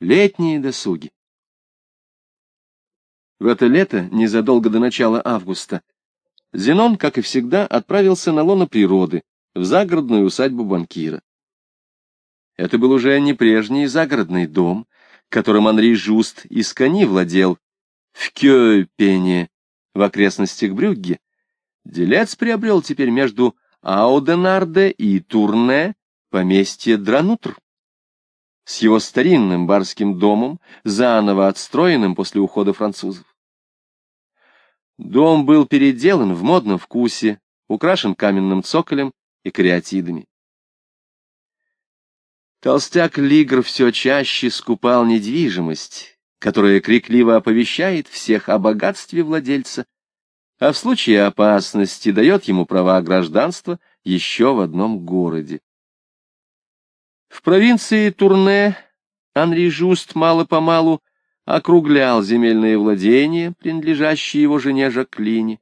летние досуги. В это лето, незадолго до начала августа, Зенон, как и всегда, отправился на лоно природы, в загородную усадьбу банкира. Это был уже не прежний загородный дом, которым Анри Жуст из кони владел в Кёпене, в окрестностях Брюгге. Делец приобрел теперь между Ауденарде и Турне поместье Дранутр. С его старинным барским домом, заново отстроенным после ухода французов. Дом был переделан в модном вкусе, украшен каменным цоколем и кариатидами. Толстяк Лигр все чаще скупал недвижимость, которая крикливо оповещает всех о богатстве владельца, а в случае опасности дает ему права гражданства еще в одном городе. В провинции Турне Анри Жуст мало-помалу округлял земельные владения, принадлежащие его жене Жаклине.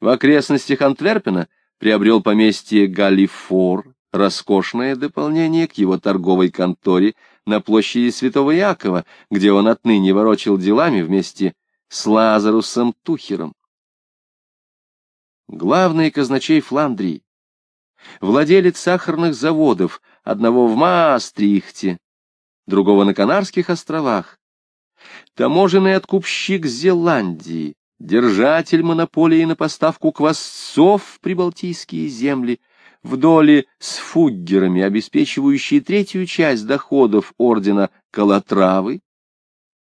В окрестностях Антверпена приобрел поместье Галифор, роскошное дополнение к его торговой конторе на площади Святого Якова, где он отныне ворочил делами вместе с Лазарусом Тухером. Главный казначей Фландрии, владелец сахарных заводов, одного в Маастрихте, другого на Канарских островах, таможенный откупщик Зеландии, держатель монополии на поставку квасцов в прибалтийские земли, в доле с фуггерами, обеспечивающие третью часть доходов ордена Калатравы,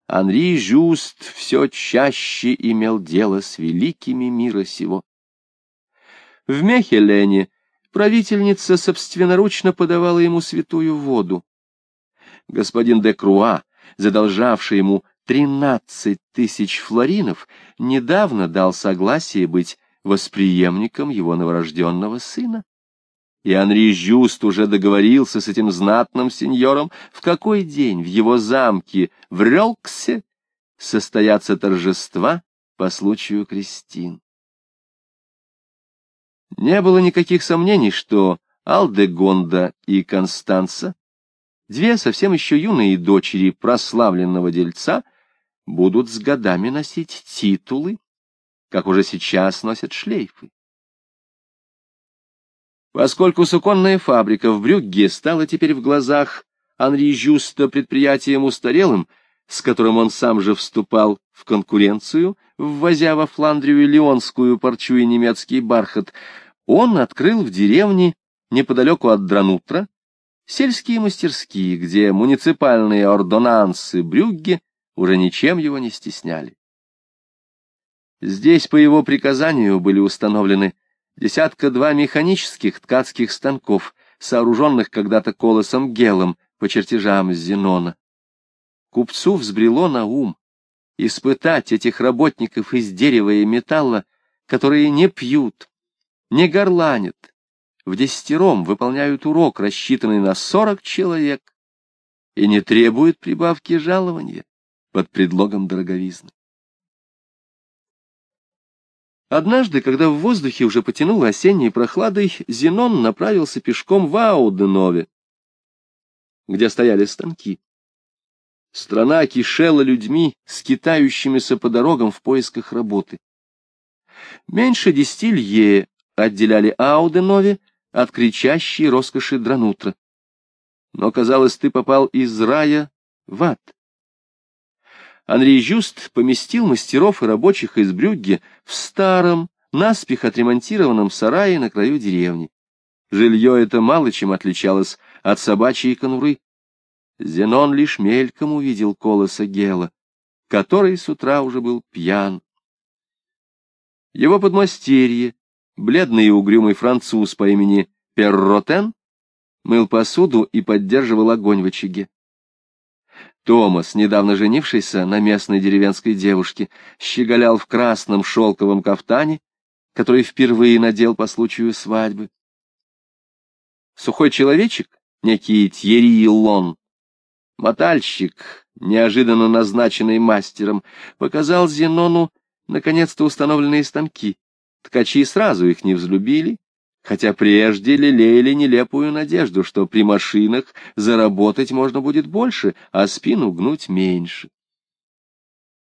Анри Жюст все чаще имел дело с великими мира сего. В Мехелене правительница собственноручно подавала ему святую воду. Господин де Круа, задолжавший ему тринадцать тысяч флоринов, недавно дал согласие быть восприемником его новорожденного сына. И Анри Жюст уже договорился с этим знатным сеньором, в какой день в его замке в Релксе состоятся торжества по случаю крестин. Не было никаких сомнений, что Алдегонда и Констанца, две совсем еще юные дочери прославленного дельца, будут с годами носить титулы, как уже сейчас носят шлейфы. Поскольку суконная фабрика в Брюгге стала теперь в глазах Анри Жюста предприятием устарелым, с которым он сам же вступал в конкуренцию, ввозя во Фландрию леонскую парчу и немецкий бархат, он открыл в деревне, неподалеку от Дранутра, сельские мастерские, где муниципальные ордонансы Брюгге уже ничем его не стесняли. Здесь по его приказанию были установлены десятка-два механических ткацких станков, сооруженных когда-то колосом Гелом по чертежам Зенона. Купцу взбрело на ум испытать этих работников из дерева и металла, которые не пьют, не горланят, в десятером выполняют урок, рассчитанный на сорок человек, и не требуют прибавки жалования под предлогом дороговизны. Однажды, когда в воздухе уже потянуло осенней прохладой, Зенон направился пешком в Ауденове, где стояли станки. Страна кишела людьми, скитающимися по дорогам в поисках работы. Меньше десяти лье отделяли Ауденове от кричащей роскоши Дранутра. Но, казалось, ты попал из рая в ад. Андрей Жюст поместил мастеров и рабочих из Брюгге в старом, наспех отремонтированном сарае на краю деревни. Жилье это мало чем отличалось от собачьей конуры. Зенон лишь мельком увидел колоса Гела, который с утра уже был пьян. Его подмастерье, бледный и угрюмый француз по имени Перротен, мыл посуду и поддерживал огонь в очаге. Томас, недавно женившийся на местной деревенской девушке, щеголял в красном шелковом кафтане, который впервые надел по случаю свадьбы. Сухой человечек, некий Тьерри Лон, мотальщик, неожиданно назначенный мастером, показал Зенону наконец-то установленные станки. Ткачи сразу их не взлюбили, хотя прежде лелеяли нелепую надежду, что при машинах заработать можно будет больше, а спину гнуть меньше.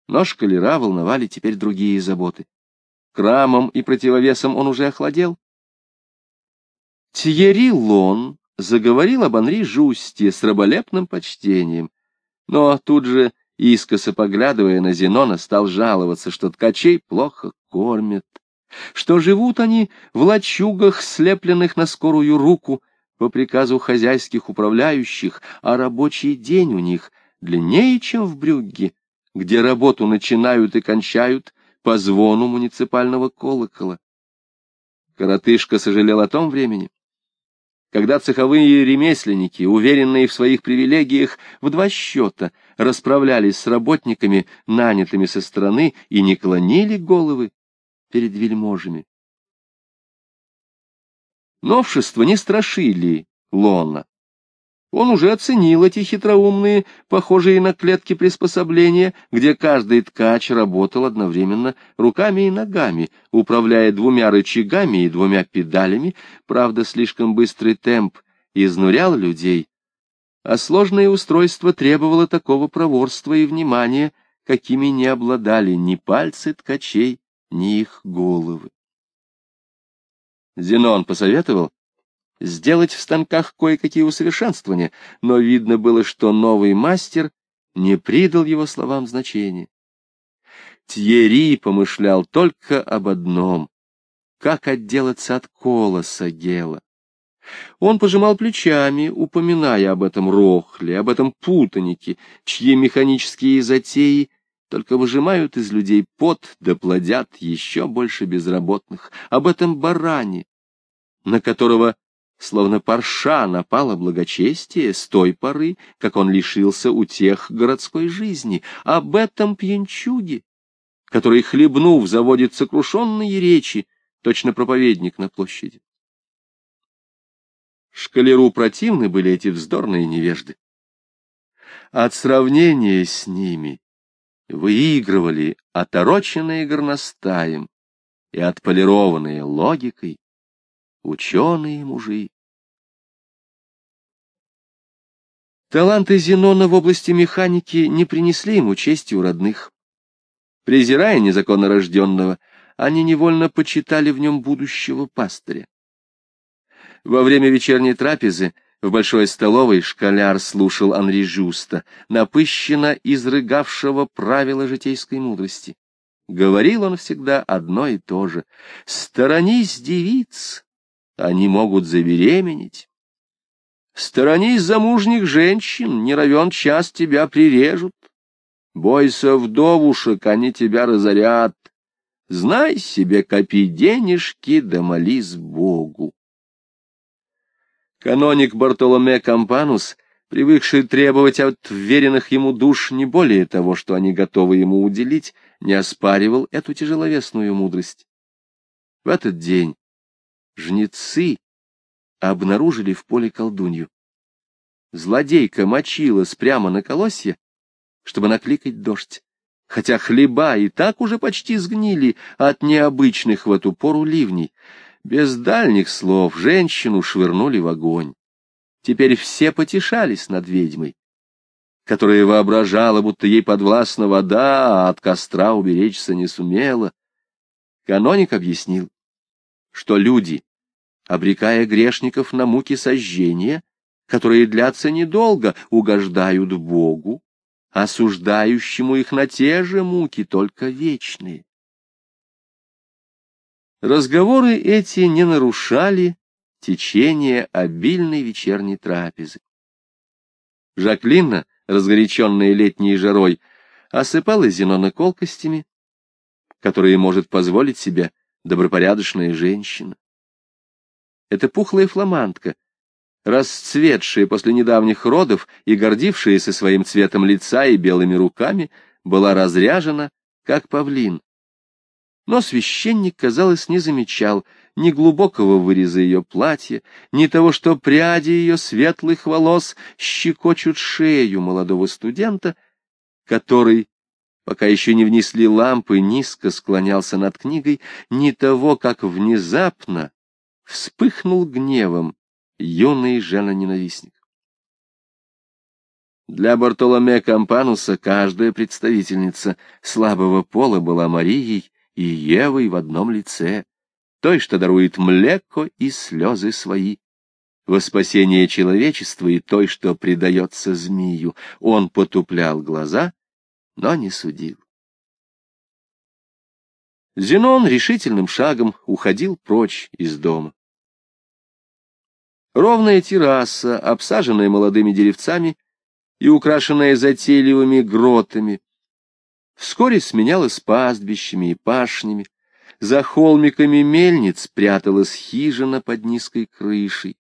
Но шкалера волновали теперь другие заботы. Крамом и противовесом он уже охладел. Тьерри Лон заговорил об Анри Жусте с раболепным почтением, но тут же, искоса поглядывая на Зенона, стал жаловаться, что ткачей плохо кормят, что живут они в лачугах, слепленных на скорую руку по приказу хозяйских управляющих, а рабочий день у них длиннее, чем в Брюгге, где работу начинают и кончают по звону муниципального колокола. Коротышка сожалел о том времени, когда цеховые ремесленники, уверенные в своих привилегиях, в два счета расправлялись с работниками, нанятыми со стороны, и не клонили головы перед вельможами. Новшества не страшили Лона. Он уже оценил эти хитроумные, похожие на клетки приспособления, где каждый ткач работал одновременно руками и ногами, управляя двумя рычагами и двумя педалями, правда, слишком быстрый темп изнурял людей, а сложное устройство требовало такого проворства и внимания, какими не обладали ни пальцы ткачей, ни их головы. Зенон посоветовал сделать в станках кое-какие усовершенствования, но видно было, что новый мастер не придал его словам значения. Тьерри помышлял только об одном — как отделаться от колоса Гела. Он пожимал плечами, упоминая об этом рохле, об этом путанике, чьи механические затеи только выжимают из людей пот да плодят еще больше безработных, об этом баране, на которого словно парша напало благочестие с той поры, как он лишился утех городской жизни, об этом пьянчуге, который, хлебнув, заводит сокрушенные речи, точно проповедник на площади. Шкалеру противны были эти вздорные невежды. От сравнения с ними выигрывали отороченные горностаем и отполированные логикой ученые мужи. Таланты Зенона в области механики не принесли ему чести у родных. Презирая незаконно рожденного, они невольно почитали в нем будущего пастыря. Во время вечерней трапезы в большой столовой школяр слушал Анри Жуста, напыщенно изрыгавшего правила житейской мудрости. Говорил он всегда одно и то же. «Сторонись девиц, они могут забеременеть. Сторонись замужних женщин, не равен час тебя прирежут. Бойся вдовушек, они тебя разорят. Знай себе, копи денежки, да молись Богу. Каноник Бартоломе Кампанус, привыкший требовать от веренных ему душ не более того, что они готовы ему уделить, не оспаривал эту тяжеловесную мудрость. В этот день жнецы обнаружили в поле колдунью. Злодейка мочилась прямо на колосье, чтобы накликать дождь, хотя хлеба и так уже почти сгнили от необычных в эту пору ливней. Без дальних слов женщину швырнули в огонь. Теперь все потешались над ведьмой, которая воображала, будто ей подвластна вода, а от костра уберечься не сумела. Каноник объяснил, что люди, обрекая грешников на муки сожжения, которые длятся недолго, угождают Богу, осуждающему их на те же муки, только вечные. Разговоры эти не нарушали течение обильной вечерней трапезы. Жаклина, разгоряченная летней жарой, осыпала Зенона колкостями, которые может позволить себе добропорядочная женщина. Эта пухлая фламандка, расцветшая после недавних родов и гордившаяся своим цветом лица и белыми руками, была разряжена, как павлин. Но священник, казалось, не замечал ни глубокого выреза ее платья, ни того, что пряди ее светлых волос щекочут шею молодого студента, который, пока еще не внесли лампы, низко склонялся над книгой, ни того, как внезапно, вспыхнул гневом юный женоненавистник. Для Бартоломе Кампануса каждая представительница слабого пола была Марией и Евой в одном лице, той, что дарует млеко и слезы свои, во спасение человечества и той, что предается змею. Он потуплял глаза, но не судил. Зенон решительным шагом уходил прочь из дома. Ровная терраса, обсаженная молодыми деревцами и украшенная затейливыми гротами, вскоре сменялась пастбищами и пашнями, за холмиками мельниц пряталась хижина под низкой крышей.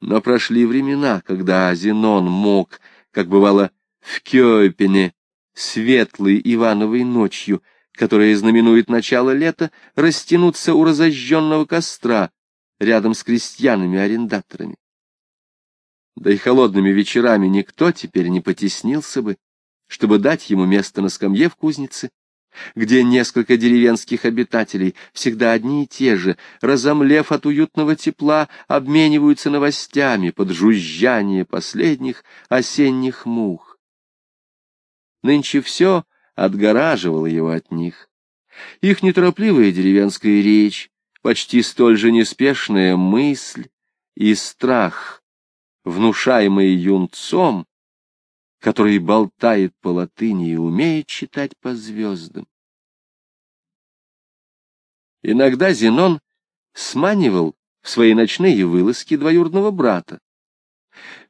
Но прошли времена, когда Зенон мог, как бывало в Кёпене, светлой Ивановой ночью, которая знаменует начало лета, растянуться у разожженного костра рядом с крестьянами-арендаторами. Да и холодными вечерами никто теперь не потеснился бы, чтобы дать ему место на скамье в кузнице, где несколько деревенских обитателей, всегда одни и те же, разомлев от уютного тепла, обмениваются новостями под жужжание последних осенних мух. Нынче все отгораживало его от них. Их неторопливая деревенская речь, почти столь же неспешная мысль и страх, внушаемый юнцом, который болтает по латыни и умеет читать по звездам. Иногда Зенон сманивал в свои ночные вылазки двоюродного брата.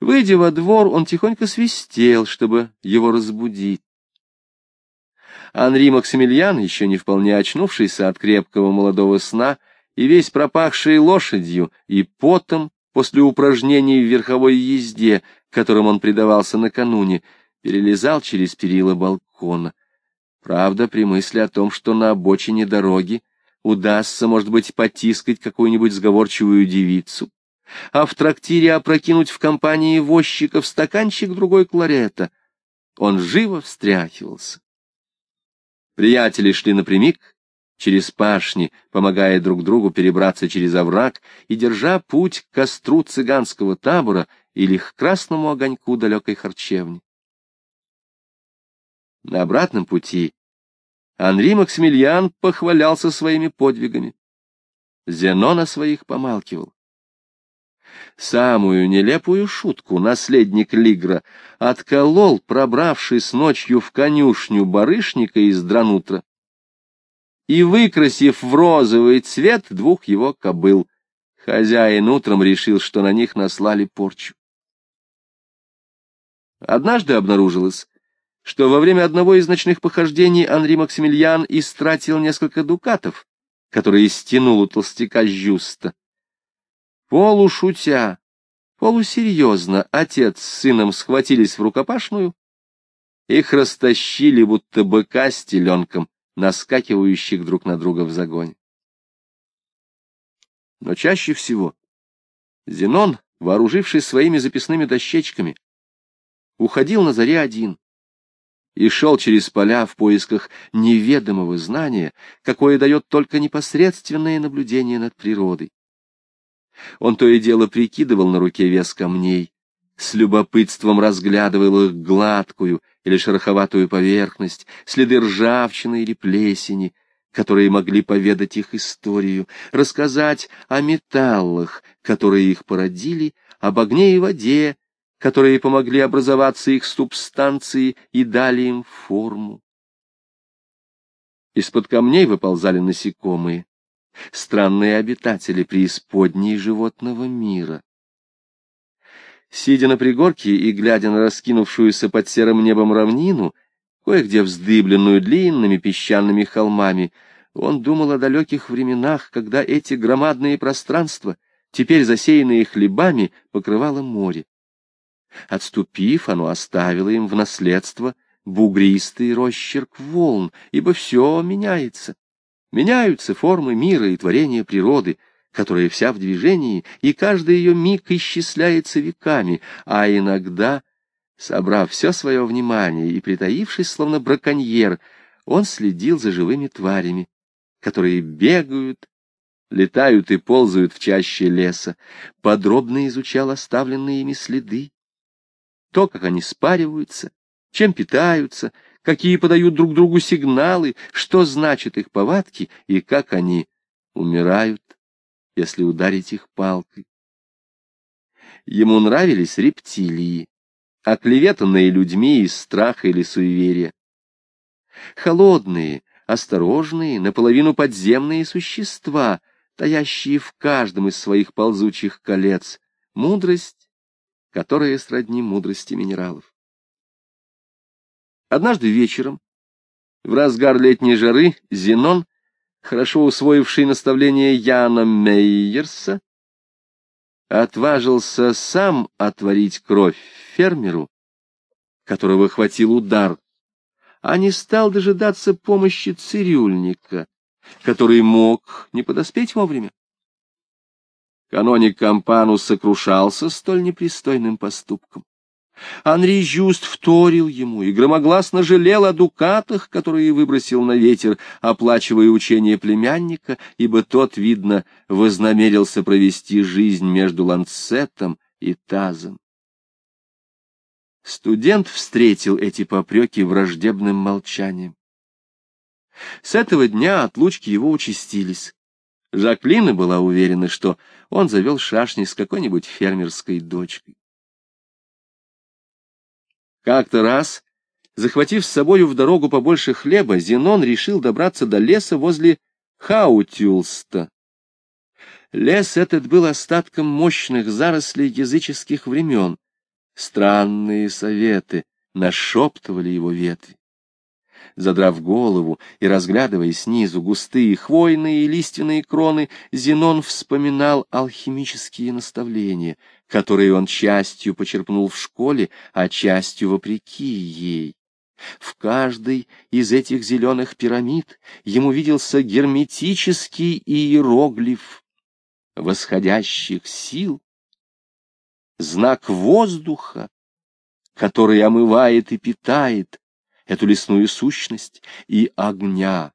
Выйдя во двор, он тихонько свистел, чтобы его разбудить. Анри Максимилиан, еще не вполне очнувшийся от крепкого молодого сна и весь пропахший лошадью и потом после упражнений в верховой езде, которым он предавался накануне, перелезал через перила балкона. Правда, при мысли о том, что на обочине дороги удастся, может быть, потискать какую-нибудь сговорчивую девицу, а в трактире опрокинуть в компании возчиков стаканчик другой кларета, он живо встряхивался. Приятели шли напрямик, через пашни, помогая друг другу перебраться через овраг и держа путь к костру цыганского табора или к красному огоньку далекой харчевни. На обратном пути Анри Максимилиан похвалялся своими подвигами. Зенон о своих помалкивал. Самую нелепую шутку наследник Лигра отколол, пробравшись ночью в конюшню барышника из Дранутра и выкрасив в розовый цвет двух его кобыл. Хозяин утром решил, что на них наслали порчу. Однажды обнаружилось, что во время одного из ночных похождений Анри Максимилиан истратил несколько дукатов, которые стянул у толстяка Жюста. Полушутя, полусерьезно отец с сыном схватились в рукопашную, их растащили, будто быка с теленком, наскакивающих друг на друга в загоне. Но чаще всего Зенон, вооружившись своими записными дощечками, уходил на заре один и шел через поля в поисках неведомого знания, какое дает только непосредственное наблюдение над природой. Он то и дело прикидывал на руке вес камней, с любопытством разглядывал их гладкую или шероховатую поверхность, следы ржавчины или плесени, которые могли поведать их историю, рассказать о металлах, которые их породили, об огне и воде, которые помогли образоваться их субстанции и дали им форму. Из-под камней выползали насекомые, странные обитатели преисподней животного мира. Сидя на пригорке и глядя на раскинувшуюся под серым небом равнину, кое-где вздыбленную длинными песчаными холмами, он думал о далеких временах, когда эти громадные пространства, теперь засеянные хлебами, покрывало море. Отступив, оно оставило им в наследство бугристый росчерк волн, ибо все меняется. Меняются формы мира и творения природы, которая вся в движении, и каждый ее миг исчисляется веками, а иногда, собрав все свое внимание и притаившись, словно браконьер, он следил за живыми тварями, которые бегают, летают и ползают в чаще леса, подробно изучал оставленные ими следы, то, как они спариваются, чем питаются, какие подают друг другу сигналы, что значат их повадки и как они умирают, если ударить их палкой. Ему нравились рептилии, оклеветанные людьми из страха или суеверия. Холодные, осторожные, наполовину подземные существа, таящие в каждом из своих ползучих колец, мудрость, которая сродни мудрости минералов. Однажды вечером, в разгар летней жары, Зенон, хорошо усвоивший наставление Яна Мейерса, отважился сам отворить кровь фермеру, которого хватил удар, а не стал дожидаться помощи цирюльника, который мог не подоспеть вовремя. Каноник Кампану сокрушался столь непристойным поступком. Анри Жюст вторил ему и громогласно жалел о дукатах, которые выбросил на ветер, оплачивая учение племянника, ибо тот, видно, вознамерился провести жизнь между ланцетом и тазом. Студент встретил эти попреки враждебным молчанием. С этого дня отлучки его участились. Жаклина была уверена, что он завел шашни с какой-нибудь фермерской дочкой. Как-то раз, захватив с собою в дорогу побольше хлеба, Зенон решил добраться до леса возле Хаутюлста. Лес этот был остатком мощных зарослей языческих времен. Странные советы нашептывали его ветви. Задрав голову и разглядывая снизу густые хвойные и лиственные кроны, Зенон вспоминал алхимические наставления, которые он частью почерпнул в школе, а частью вопреки ей. В каждой из этих зеленых пирамид ему виделся герметический иероглиф восходящих сил, знак воздуха, который омывает и питает эту лесную сущность, и огня,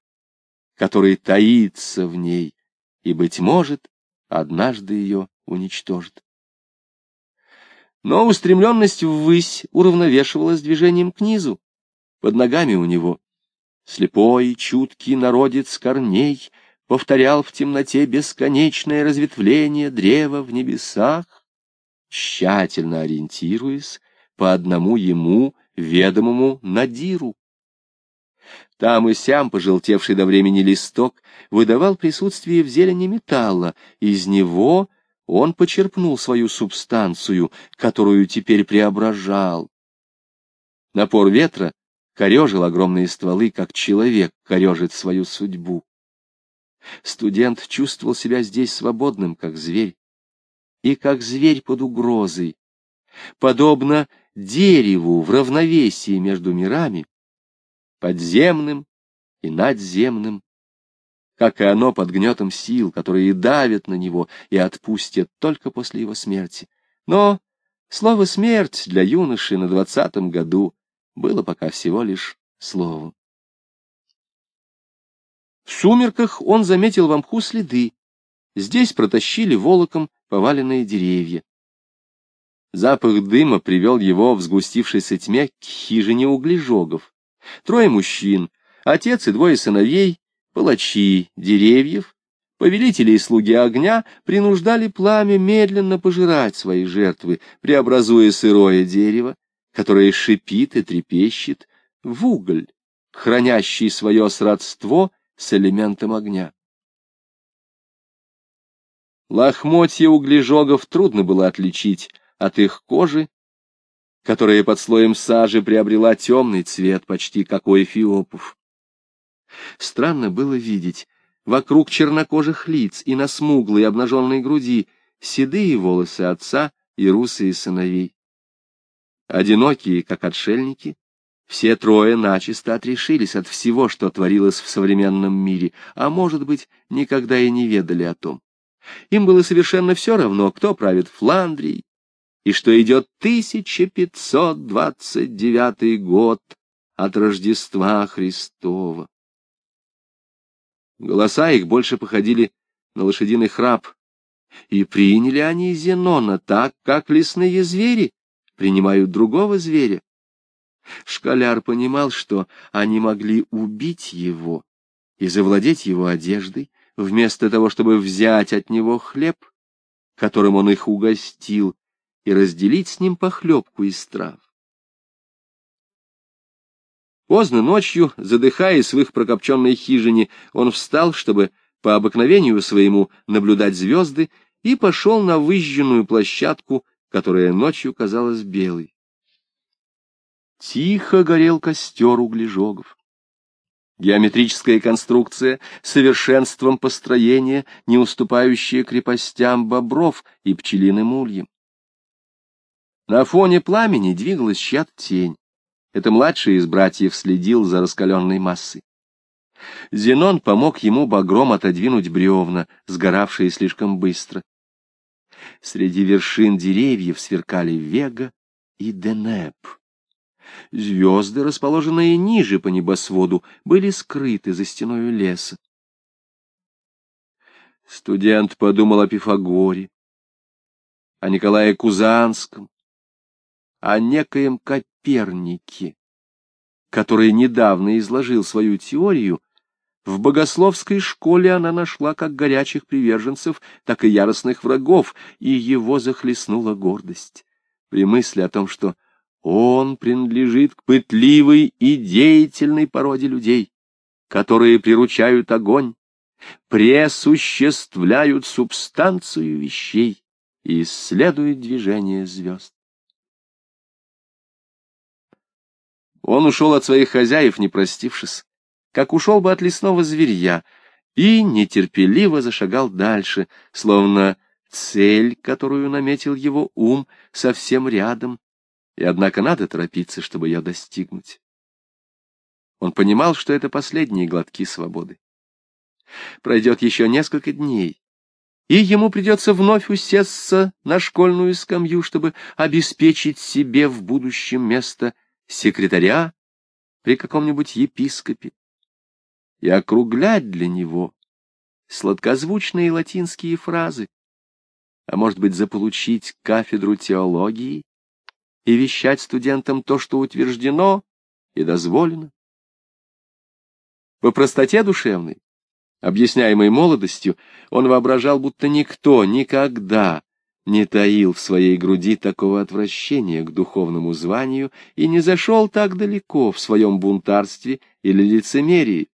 который таится в ней и, быть может, однажды ее уничтожит. Но устремленность ввысь уравновешивалась движением к низу. Под ногами у него слепой, чуткий народец корней повторял в темноте бесконечное разветвление древа в небесах, тщательно ориентируясь по одному ему ведомому Надиру. Там и сям пожелтевший до времени листок выдавал присутствие в зелени металла, из него он почерпнул свою субстанцию, которую теперь преображал. Напор ветра корежил огромные стволы, как человек корежит свою судьбу. Студент чувствовал себя здесь свободным, как зверь, и как зверь под угрозой. Подобно дереву в равновесии между мирами, подземным и надземным, как и оно под гнетом сил, которые давят на него и отпустят только после его смерти. Но слово «смерть» для юноши на двадцатом году было пока всего лишь словом. В сумерках он заметил в мху следы. Здесь протащили волоком поваленные деревья. Запах дыма привел его в сгустившейся тьме к хижине углежогов. Трое мужчин, отец и двое сыновей, палачи деревьев, повелители и слуги огня принуждали пламя медленно пожирать свои жертвы, преобразуя сырое дерево, которое шипит и трепещет, в уголь, хранящий свое сродство с элементом огня. Лохмотья углежогов трудно было отличить от их кожи, которая под слоем сажи приобрела темный цвет, почти как у эфиопов. Странно было видеть вокруг чернокожих лиц и на смуглой обнаженной груди седые волосы отца и русые сыновей. Одинокие, как отшельники, все трое начисто отрешились от всего, что творилось в современном мире, а, может быть, никогда и не ведали о том. Им было совершенно все равно, кто правит Фландрией, и что идет 1529 год от Рождества Христова. Голоса их больше походили на лошадиный храп. И приняли они Зенона так, как лесные звери принимают другого зверя. Школяр понимал, что они могли убить его и завладеть его одеждой, вместо того, чтобы взять от него хлеб, которым он их угостил, и разделить с ним похлебку из трав. Поздно ночью, задыхаясь в их прокопченной хижине, он встал, чтобы по обыкновению своему наблюдать звезды, и пошел на выжженную площадку, которая ночью казалась белой. Тихо горел костер углежогов. Геометрическая конструкция, совершенством построения, не уступающая крепостям бобров и пчелиным ульям. На фоне пламени двигалась чья-то тень. Это младший из братьев следил за раскаленной массой. Зенон помог ему багром отодвинуть бревна, сгоравшие слишком быстро. Среди вершин деревьев сверкали Вега и Денеп. Звезды, расположенные ниже по небосводу, были скрыты за стеной леса. Студент подумал о Пифагоре, о Николае Кузанском, о некоем Копернике, который недавно изложил свою теорию. В богословской школе она нашла как горячих приверженцев, так и яростных врагов, и его захлестнула гордость при мысли о том, что он принадлежит к пытливой и деятельной породе людей, которые приручают огонь, пресуществляют субстанцию вещей и исследуют движение звезд. Он ушел от своих хозяев, не простившись, как ушел бы от лесного зверья, и нетерпеливо зашагал дальше, словно цель, которую наметил его ум, совсем рядом, и однако надо торопиться, чтобы ее достигнуть. Он понимал, что это последние глотки свободы. Пройдет еще несколько дней, и ему придется вновь усесться на школьную скамью, чтобы обеспечить себе в будущем место секретаря при каком-нибудь епископе и округлять для него сладкозвучные латинские фразы, а может быть заполучить кафедру теологии и вещать студентам то, что утверждено и дозволено. По простоте душевной, объясняемой молодостью, он воображал, будто никто никогда не таил в своей груди такого отвращения к духовному званию и не зашел так далеко в своем бунтарстве или лицемерии.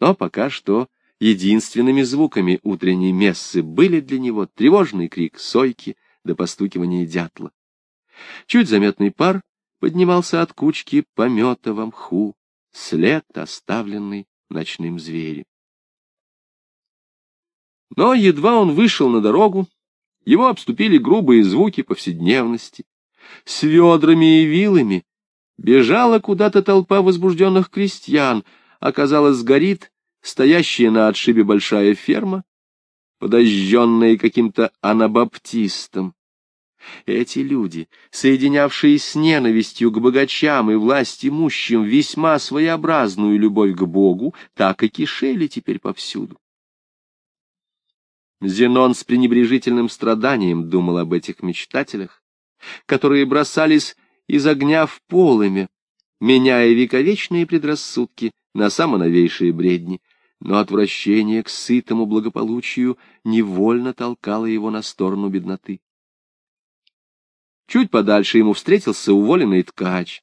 Но пока что единственными звуками утренней мессы были для него тревожный крик сойки до постукивания дятла. Чуть заметный пар поднимался от кучки помета в мху, след, оставленный ночным зверем. Но едва он вышел на дорогу, его обступили грубые звуки повседневности. С ведрами и вилами бежала куда-то толпа возбужденных крестьян, оказалось, горит стоящая на отшибе большая ферма, подожженная каким-то анабаптистом. Эти люди, соединявшие с ненавистью к богачам и власть имущим весьма своеобразную любовь к Богу, так и кишели теперь повсюду. Зенон с пренебрежительным страданием думал об этих мечтателях, которые бросались из огня в полыми, меняя вековечные предрассудки на самоновейшие бредни, но отвращение к сытому благополучию невольно толкало его на сторону бедноты. Чуть подальше ему встретился уволенный ткач,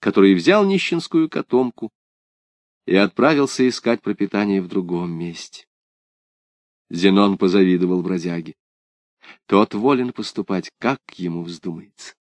который взял нищенскую котомку и отправился искать пропитание в другом месте. Зенон позавидовал бродяге. Тот волен поступать, как ему вздумается.